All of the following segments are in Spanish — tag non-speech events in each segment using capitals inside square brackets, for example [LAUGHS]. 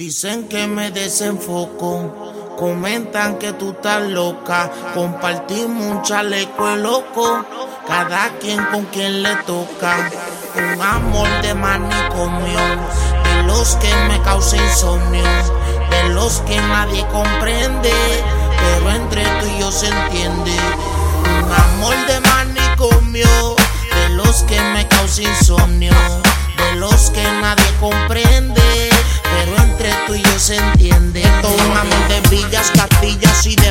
Dicen que me desenfoco, comentan que tú estás loca. Compartimos un chaleco loco, cada quien con quien le toca. Un amor de manicomio, de los que me causa insomnio, de los que nadie comprende, pero entre tú y yo se entiende. Un amor de manicomio, de los que me causa insomnio, de los que nadie comprende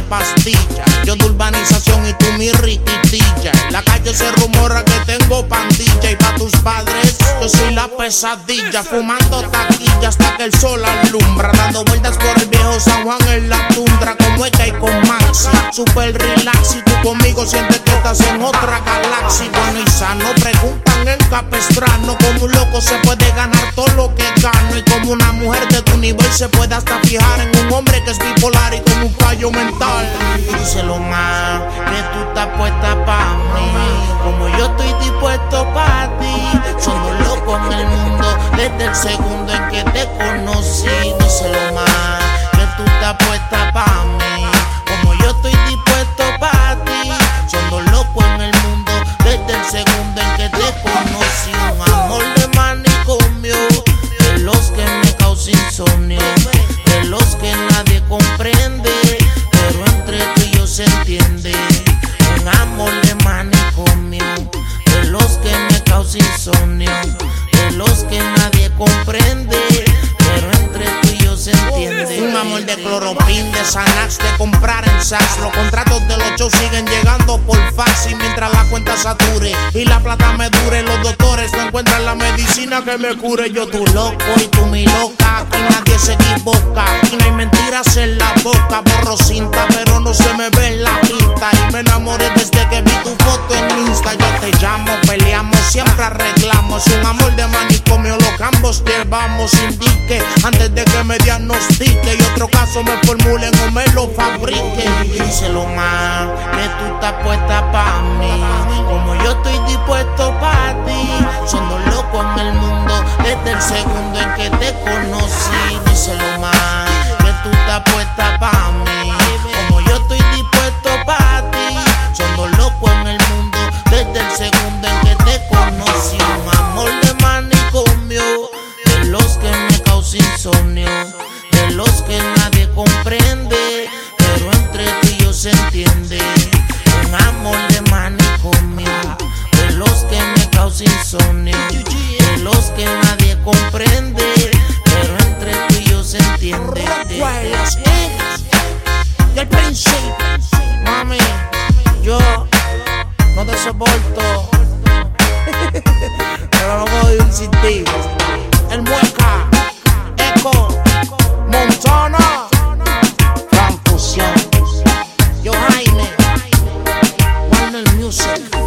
y pastillas. Yo de urbanización y tú mi riquitilla. En la calle se rumora que tengo pandilla y pa' tus padres yo soy la pesadilla. Fumando taquilla hasta que el sol alumbra. Dando vueltas por el viejo San Juan en la tundra. Como es que con Maxi. Super relax y tú conmigo sientes que estás en otra galaxia. Bueno y sano, preguntan en Capestrano. Como un loco se puede ganar todo lo que gano. Y como una mujer de tu nivel se puede hasta fijar en es bipolar y con un fallo mental. Díselo más, que tú estás puesta pa' mí. Como yo estoy dispuesto pa' ti. Somos locos en el mundo desde el segundo en que te conocí. Díselo más, que tú estás puesta de los que nadie comprende, pero entre tú y yo se entiende. Un amor de cloropin, de Xanax, de comprar en Saks. Los contratos de los shows siguen llegando por fax y mientras la cuenta sature y la plata me dure, los doctores no encuentran la medicina que me cure. Yo tu loco y tú mi loca, aquí nadie se equivoca. Aquí no hay mentiras en la boca, borro cinta, pero no se me ve en la pinta. Y me enamoré desde que vi tu foto en Insta. Yo te siempre arreglamos. Un amor de manicomio, lo que ambos llevamos. Indique antes de que me diagnostique y otro caso me formulen o me lo fabrique. Díselo más, que tú estás puesta pa' mí. Comprende, pero entre tú y yo se entiende. Un amor de manicomio, de los que me causa insomnio, de los que nadie comprende, pero entre tú y yo se entiende. Y al principio, mami, yo no te soporto, [LAUGHS] pero no puedo vivir sin ti. music.